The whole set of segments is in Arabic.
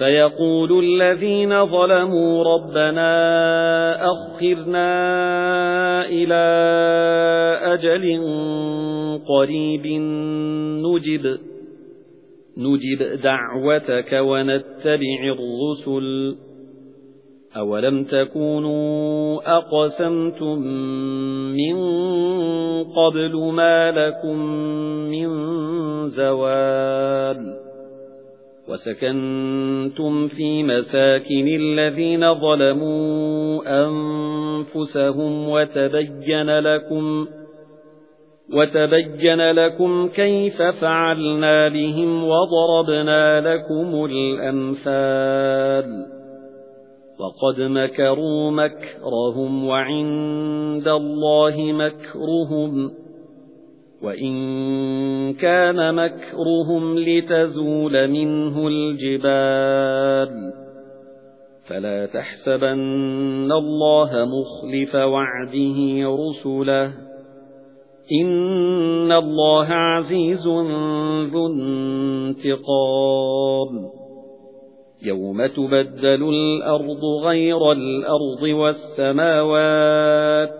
فَيَقُولُ الَّذِينَ ظَلَمُوا رَبَّنَا أَخِّرْنَا إِلَى أَجَلٍ قَرِيبٍ نُجِبْ نُجِبْ دَعْوَتَكَ وَنَتَّبِعِ الرُّسُلَ. أَوَلَمْ تَكُونُوا أَقْسَمْتُمْ مِنْ قَبْلُ مَا لَكُمْ مِنْ زَوَالٍ؟ وَسَكَنْتُمْ فِي مَسَاكِنِ الَّذِينَ ظَلَمُوا أَنفُسَهُمْ وَتَبَيَّنَ لَكُمْ وَتَبَيَّنَ لَكُمْ كَيْفَ فَعَلْنَا بِهِمْ وَضَرَبْنَا لَكُمُ الْأَمْثَالَ وَقَدْ مَكَرُوا مَكْرَهُمْ وَعِندَ اللَّهِ مَكْرُهُمْ وَإِن كَانَ مَكْرُهُمْ لِتَزُولَ مِنْهُ الْجِبَالُ. فَلَا تَحْسَبَنَّ اللَّهَ مُخْلِفَ وَعْدِهِ رُسُلَهُ. إِنَّ اللَّهَ عَزِيزٌ ذُو انتِقَامٍ. يَوْمَ تُبَدَّلُ الْأَرْضُ غَيْرَ الْأَرْضِ وَالسَّمَاوَاتُ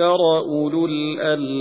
أُولُو الْأَلْبَابِ.